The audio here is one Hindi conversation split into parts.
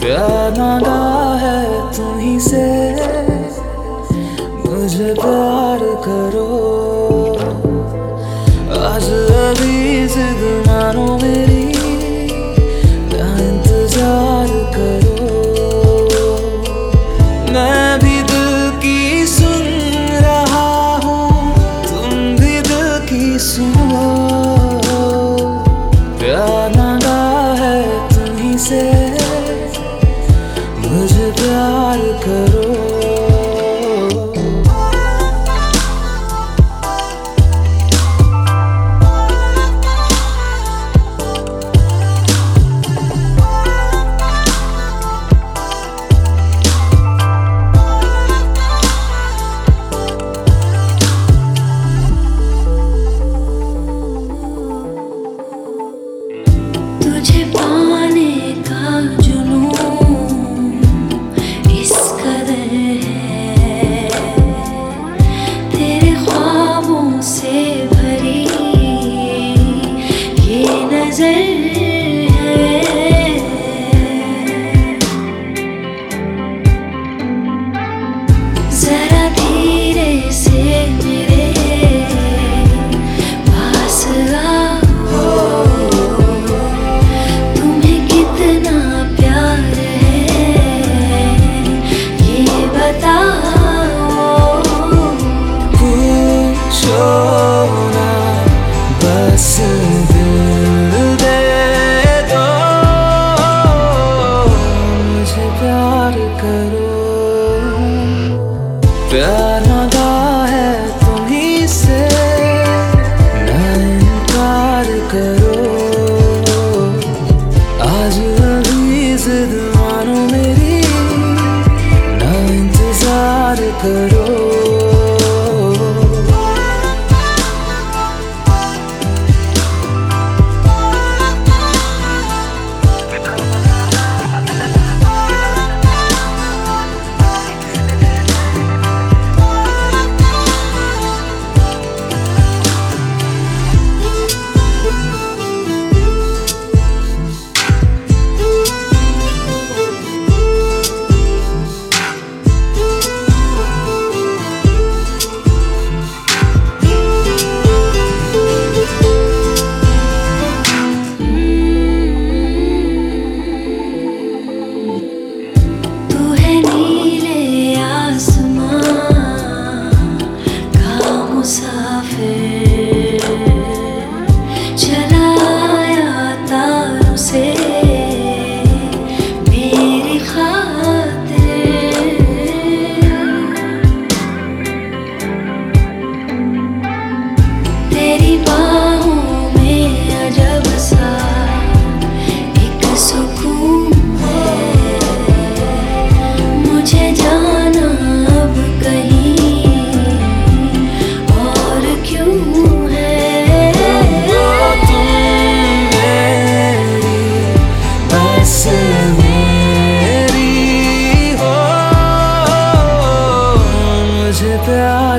प्यार मांगा है तुम्ही से, मुझे प्यार करो। आज अभी जिद मानो मेरी इंतज़ार करो। मैं भी दिल की सुन रहा हूँ, तुम भी दिल की सुन प्यार करो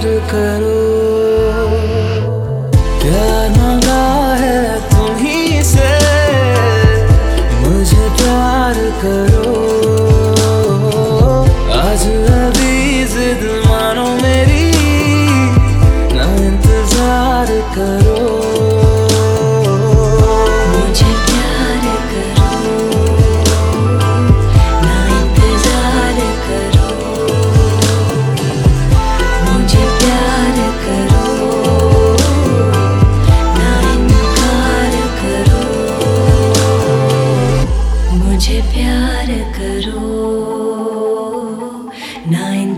प्यार करो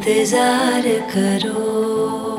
इंतज़ार करो।